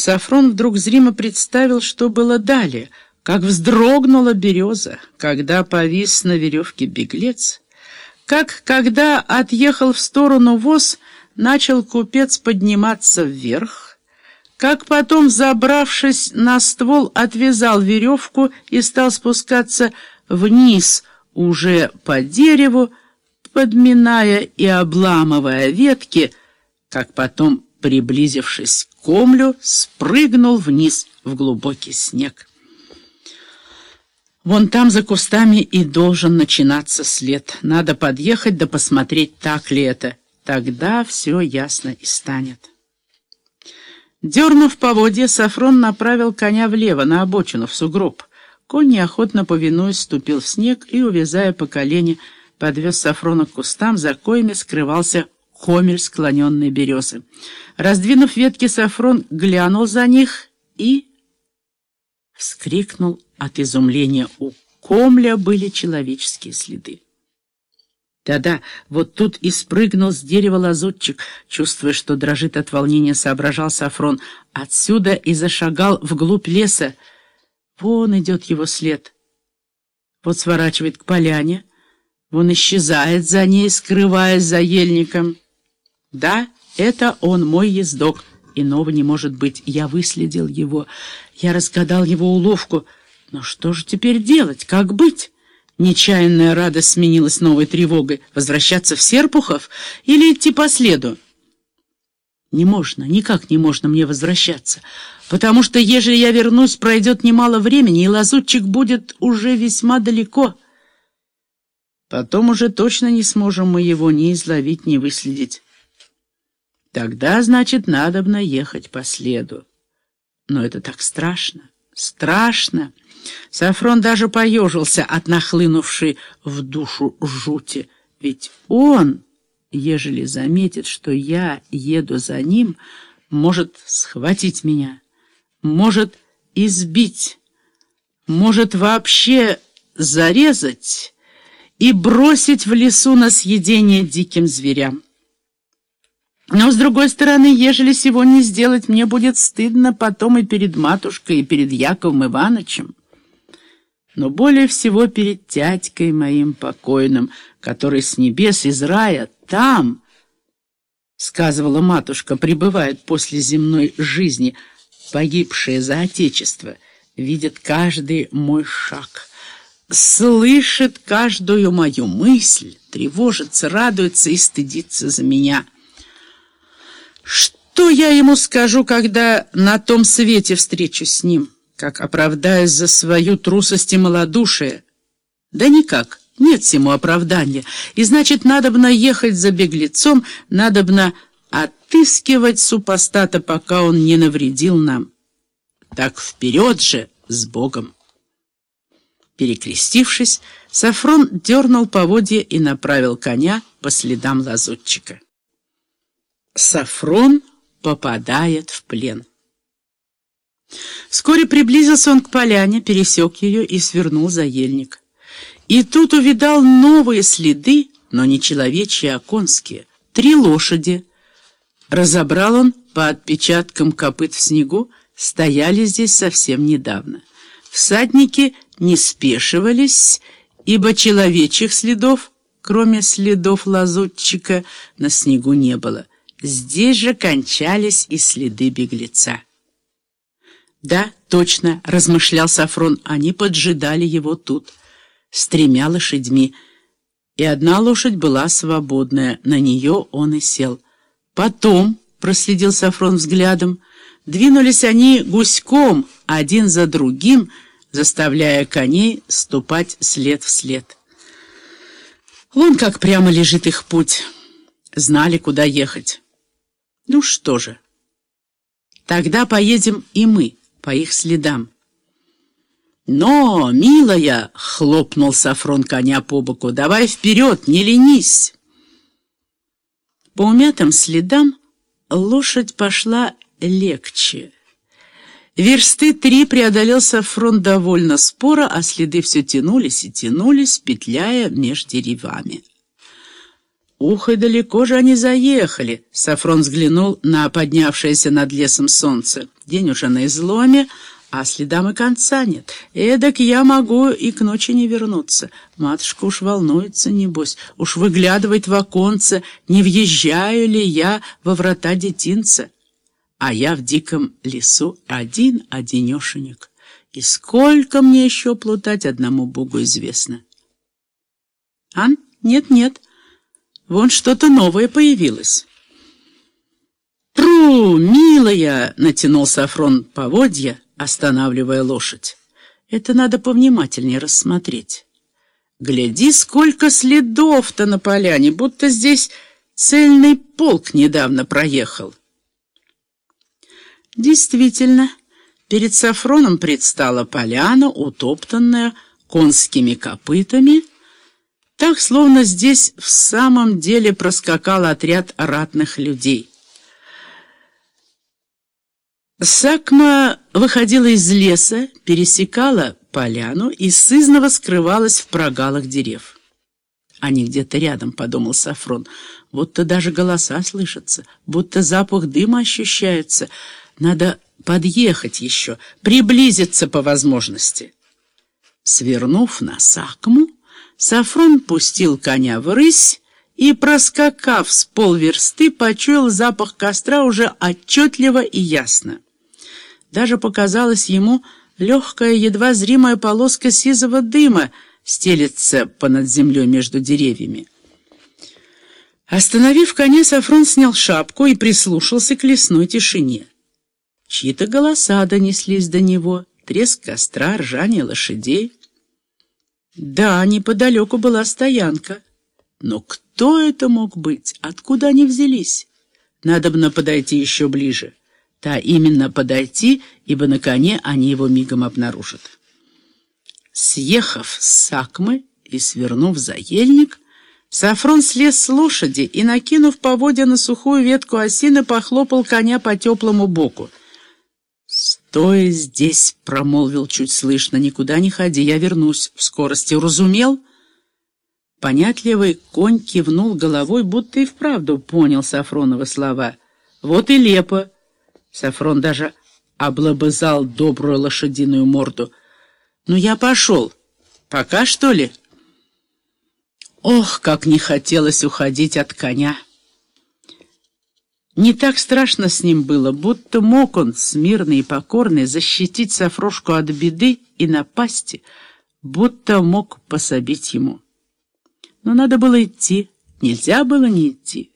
Сафрон вдруг зримо представил, что было далее, как вздрогнула береза, когда повис на веревке беглец, как, когда отъехал в сторону воз, начал купец подниматься вверх, как потом, забравшись на ствол, отвязал веревку и стал спускаться вниз уже по дереву, подминая и обламывая ветки, как потом, приблизившись к комлю, спрыгнул вниз в глубокий снег. Вон там за кустами и должен начинаться след. Надо подъехать да посмотреть, так ли это. Тогда все ясно и станет. Дернув поводья, Сафрон направил коня влево, на обочину, в сугроб. Конь, неохотно повинуясь, ступил в снег и, увязая по колени, подвез Сафрона к кустам, за коями скрывался комель склоненной березы. Раздвинув ветки, Сафрон глянул за них и вскрикнул от изумления. У комля были человеческие следы. Да-да, вот тут и спрыгнул с дерева лазутчик, чувствуя, что дрожит от волнения, соображал Сафрон. Отсюда и зашагал вглубь леса. Вон идет его след. Вот сворачивает к поляне. Вон исчезает за ней, скрываясь за ельником. Да, это он, мой ездок. Иного не может быть. Я выследил его. Я разгадал его уловку. Но что же теперь делать? Как быть? Нечаянная радость сменилась новой тревогой. Возвращаться в Серпухов или идти по следу? Не можно, никак не можно мне возвращаться, потому что, ежели я вернусь, пройдет немало времени, и лазутчик будет уже весьма далеко. Потом уже точно не сможем мы его ни изловить, ни выследить. Тогда, значит, надобно ехать по следу. Но это так страшно, страшно. Сафрон даже поежился от нахлынувшей в душу жути. Ведь он, ежели заметит, что я еду за ним, может схватить меня, может избить, может вообще зарезать и бросить в лесу на съедение диким зверям. Но, с другой стороны, ежели сего не сделать, мне будет стыдно потом и перед матушкой, и перед Яковом Ивановичем но более всего перед тятькой моим покойным, который с небес из рая там, сказывала матушка, пребывает после земной жизни, погибшая за Отечество, видит каждый мой шаг, слышит каждую мою мысль, тревожится, радуется и стыдится за меня. Что я ему скажу, когда на том свете встречусь с ним?» как оправдаясь за свою трусость и малодушие. Да никак, нет всему оправдания, и значит, надобно ехать за беглецом, надобно отыскивать супостата, пока он не навредил нам. Так вперед же с Богом! Перекрестившись, Сафрон дернул поводья и направил коня по следам лазутчика. Сафрон попадает в плен. Вскоре приблизился он к поляне, пересек ее и свернул за ельник. И тут увидал новые следы, но не человечьи, а конские. Три лошади. Разобрал он по отпечаткам копыт в снегу, стояли здесь совсем недавно. Всадники не спешивались, ибо человечьих следов, кроме следов лазутчика, на снегу не было. Здесь же кончались и следы беглеца. «Да, точно», — размышлял Сафрон, — «они поджидали его тут, с тремя лошадьми, и одна лошадь была свободная, на нее он и сел. Потом, — проследил Сафрон взглядом, — двинулись они гуськом, один за другим, заставляя коней ступать след в след. Вон как прямо лежит их путь, знали, куда ехать. Ну что же, тогда поедем и мы» по их следам. «Но, милая!» — хлопнул Сафрон коня по боку. «Давай вперед, не ленись!» По умятым следам лошадь пошла легче. Версты три преодолел Сафрон довольно споро, а следы все тянулись и тянулись, петляя меж деревами. Ух, и далеко же они заехали. Сафрон взглянул на поднявшееся над лесом солнце. День уже на изломе, а следам и конца нет. Эдак я могу и к ночи не вернуться. Матушка уж волнуется, небось, уж выглядывает в оконце, не въезжаю ли я во врата детинца. А я в диком лесу один-одинешенек. И сколько мне еще плутать, одному Богу известно. Ан? Нет-нет. Вон что-то новое появилось. «Тру, милая!» — натянул Сафрон поводья, останавливая лошадь. «Это надо повнимательнее рассмотреть. Гляди, сколько следов-то на поляне, будто здесь цельный полк недавно проехал». Действительно, перед Сафроном предстала поляна, утоптанная конскими копытами, так, словно здесь в самом деле проскакал отряд ратных людей. Сакма выходила из леса, пересекала поляну и сызново скрывалась в прогалах дерев. «Они где-то рядом», — подумал Сафрон, — «будто даже голоса слышатся, будто запах дыма ощущается. Надо подъехать еще, приблизиться по возможности». Свернув на Сакму, Сафрон пустил коня в рысь и, проскакав с полверсты, почуял запах костра уже отчетливо и ясно. Даже показалось ему, легкая, едва зримая полоска сизого дыма стелется понад землей между деревьями. Остановив коня, Сафрон снял шапку и прислушался к лесной тишине. Чьи-то голоса донеслись до него, треск костра, ржание лошадей. Да, неподалеку была стоянка. Но кто это мог быть? Откуда они взялись? Надобно подойти еще ближе. Да, именно подойти, ибо на коне они его мигом обнаружат. Съехав с Сакмы и свернув за ельник, Сафрон слез с лошади и, накинув поводья на сухую ветку осины, похлопал коня по теплому боку. «Стой здесь!» — промолвил чуть слышно. «Никуда не ходи, я вернусь в скорости. Уразумел?» Понятливый конь кивнул головой, будто и вправду понял Сафронова слова. «Вот и лепо!» Сафрон даже облобызал добрую лошадиную морду. «Ну, я пошел. Пока, что ли?» Ох, как не хотелось уходить от коня! Не так страшно с ним было, будто мог он, смирный и покорный, защитить Сафрошку от беды и напасти, будто мог пособить ему. Но надо было идти, нельзя было не идти.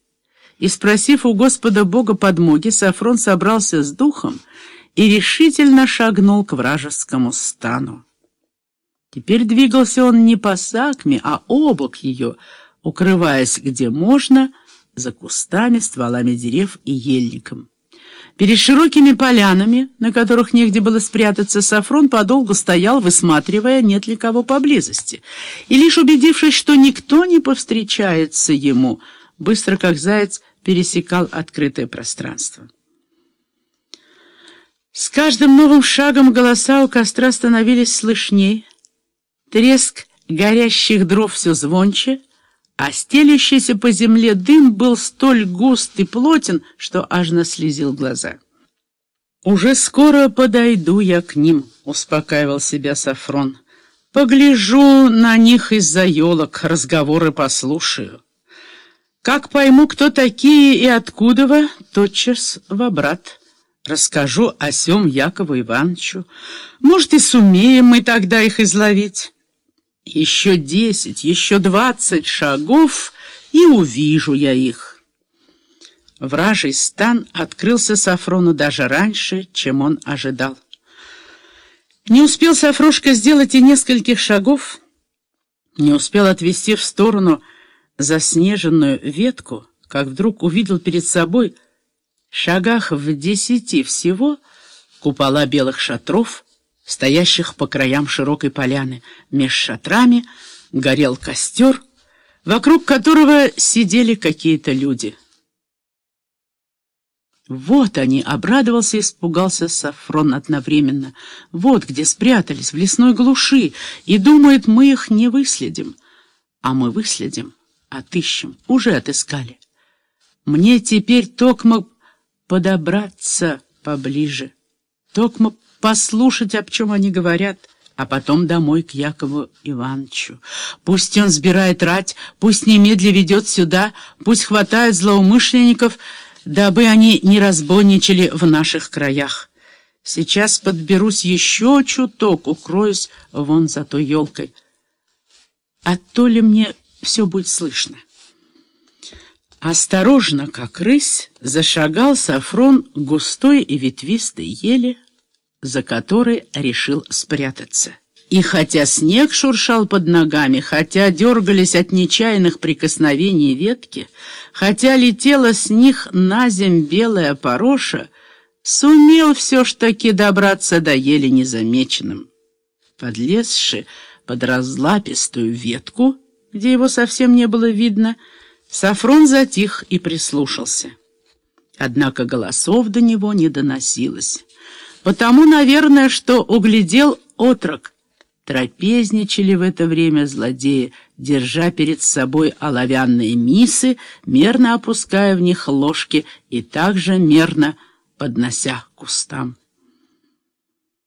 И, спросив у Господа Бога подмоги, Сафрон собрался с духом и решительно шагнул к вражескому стану. Теперь двигался он не по сакме, а обок ее, укрываясь где можно, за кустами, стволами дерев и ельником. Перед широкими полянами, на которых негде было спрятаться, Сафрон подолгу стоял, высматривая, нет ли кого поблизости. И лишь убедившись, что никто не повстречается ему, быстро как заяц пересекал открытое пространство. С каждым новым шагом голоса у костра становились слышней, треск горящих дров все звонче, а стелящийся по земле дым был столь густ и плотен, что аж наслезил глаза. «Уже скоро подойду я к ним», — успокаивал себя Сафрон. «Погляжу на них из-за елок, разговоры послушаю». Как пойму, кто такие и откуда вы, тотчас в обрат. Расскажу о сем Якову Ивановичу. Может, и сумеем мы тогда их изловить. Еще десять, еще двадцать шагов, и увижу я их. Вражий стан открылся Сафрону даже раньше, чем он ожидал. Не успел Сафрошка сделать и нескольких шагов, не успел отвести в сторону заснеженную ветку, как вдруг увидел перед собой, шагах в десяти всего, купола белых шатров, стоящих по краям широкой поляны. Меж шатрами горел костер, вокруг которого сидели какие-то люди. Вот они, обрадовался и испугался Сафрон одновременно. Вот где спрятались, в лесной глуши, и думает, мы их не выследим. А мы выследим. Отыщем, уже отыскали. Мне теперь токмо подобраться поближе, токмо послушать, об чем они говорят, а потом домой к Якову Ивановичу. Пусть он сбирает рать, пусть немедля ведет сюда, пусть хватает злоумышленников, дабы они не разбойничали в наших краях. Сейчас подберусь еще чуток, укроюсь вон за той елкой. А то ли мне все будет слышно? Осторожно, как рысь, зашагал Сафрон густой и ветвистой ели, за которой решил спрятаться. И хотя снег шуршал под ногами, хотя дергались от нечаянных прикосновений ветки, хотя летела с них на земь белая пороша, сумел все ж таки добраться до ели незамеченным. Подлезши под разлапистую ветку, где его совсем не было видно, Сафрон затих и прислушался. Однако голосов до него не доносилось. Потому, наверное, что углядел отрок. Трапезничали в это время злодеи, держа перед собой оловянные мисы, мерно опуская в них ложки и также мерно поднося к кустам.